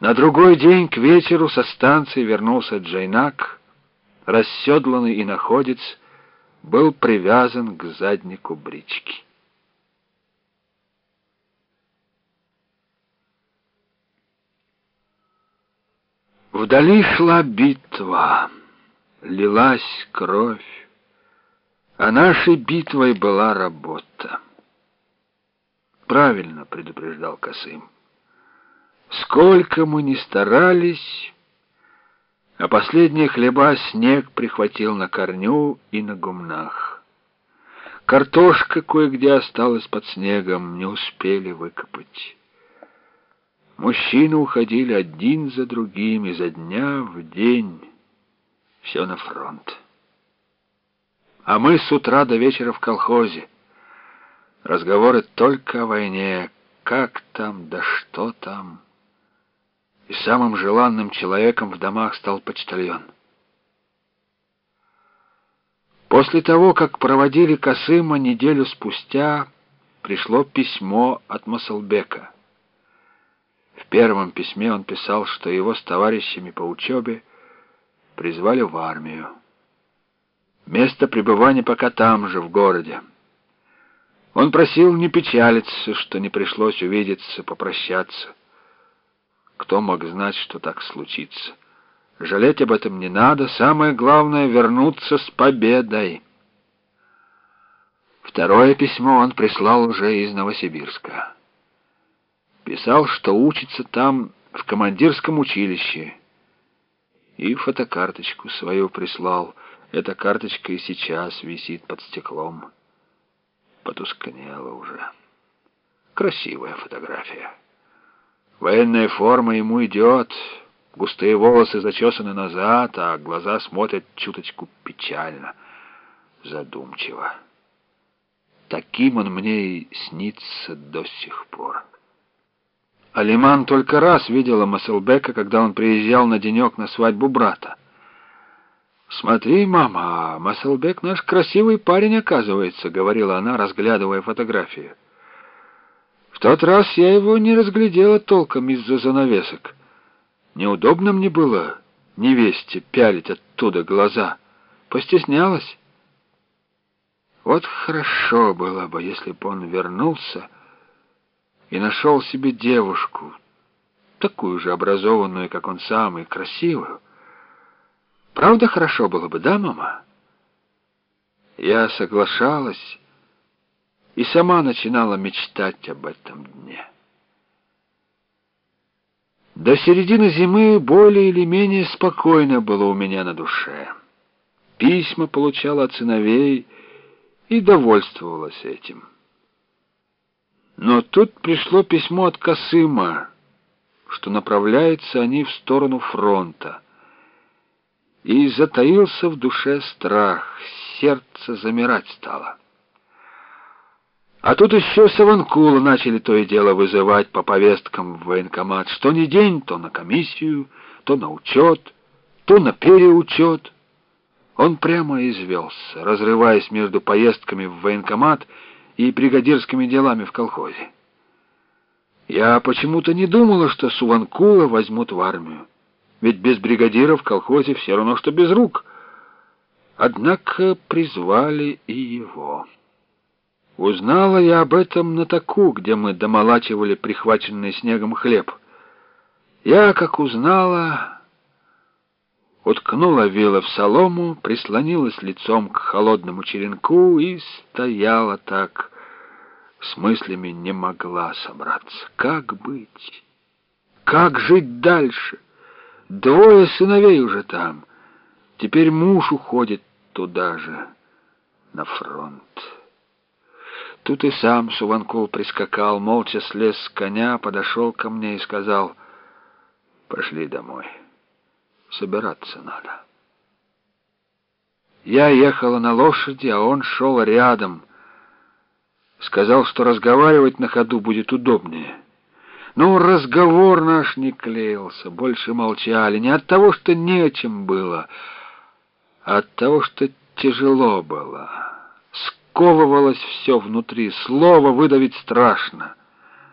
На другой день к вечеру со станции вернулся Джейнак, расседланный и находец, был привязан к заднику брички. Вдали шла битва, лилась кровь, а нашей битвой была работа. Правильно предупреждал Косым. Сколько мы ни старались, а последние хлеба снег прихватил на корню и на гумнах. Картошка кое-где осталась под снегом, не успели выкопать. Мужчины уходили один за другим, изо дня в день, все на фронт. А мы с утра до вечера в колхозе. Разговоры только о войне, как там, да что там и самым желанным человеком в домах стал почтальон. После того, как проводили Касыма неделю спустя, пришло письмо от Масалбека. В первом письме он писал, что его с товарищами по учебе призвали в армию. Место пребывания пока там же, в городе. Он просил не печалиться, что не пришлось увидеться, попрощаться. Кто мог знать, что так случится? Жалеть об этом не надо, самое главное — вернуться с победой. Второе письмо он прислал уже из Новосибирска. Писал, что учится там в командирском училище. И фотокарточку свою прислал. Эта карточка и сейчас висит под стеклом. Потускнела уже. Красивая фотография. Военная форма ему идет, густые волосы зачесаны назад, а глаза смотрят чуточку печально, задумчиво. Таким он мне и снится до сих пор. Алиман только раз видела Маселбека, когда он приезжал на денек на свадьбу брата. «Смотри, мама, Маселбек наш красивый парень, оказывается», — говорила она, разглядывая фотографию. В тот раз я его не разглядела толком из-за занавесок. Неудобно мне было невесте пялить оттуда глаза. Постеснялась. Вот хорошо было бы, если бы он вернулся и нашел себе девушку, такую же образованную, как он сам, и красивую. Правда, хорошо было бы, да, мама? Я соглашалась и сама начинала мечтать об этом дне. До середины зимы более или менее спокойно было у меня на душе. Письма получала от сыновей и довольствовалась этим. Но тут пришло письмо от Касыма, что направляются они в сторону фронта. И затаился в душе страх, сердце замирать стало. А тут еще Саванкула начали то и дело вызывать по повесткам в военкомат. Что ни день, то на комиссию, то на учет, то на переучет. Он прямо извелся, разрываясь между поездками в военкомат и бригадирскими делами в колхозе. Я почему-то не думала, что Суванкула возьмут в армию. Ведь без бригадира в колхозе все равно, что без рук. Однако призвали и его. Узнала я об этом на таку, где мы домолачивали прихваченный снегом хлеб. Я, как узнала, уткнула вила в солому, прислонилась лицом к холодному черенку и стояла так, с мыслями не могла собраться. Как быть? Как жить дальше? Двое сыновей уже там. Теперь муж уходит туда же, на фронт. Тут и сам Суванкул прискакал, молча слез с коня, подошел ко мне и сказал, «Пошли домой. Собираться надо». Я ехала на лошади, а он шел рядом. Сказал, что разговаривать на ходу будет удобнее. Но разговор наш не клеился, больше молчали. Не от того, что нечем было, а от того, что тяжело было сковывалось все внутри, слово выдавить страшно —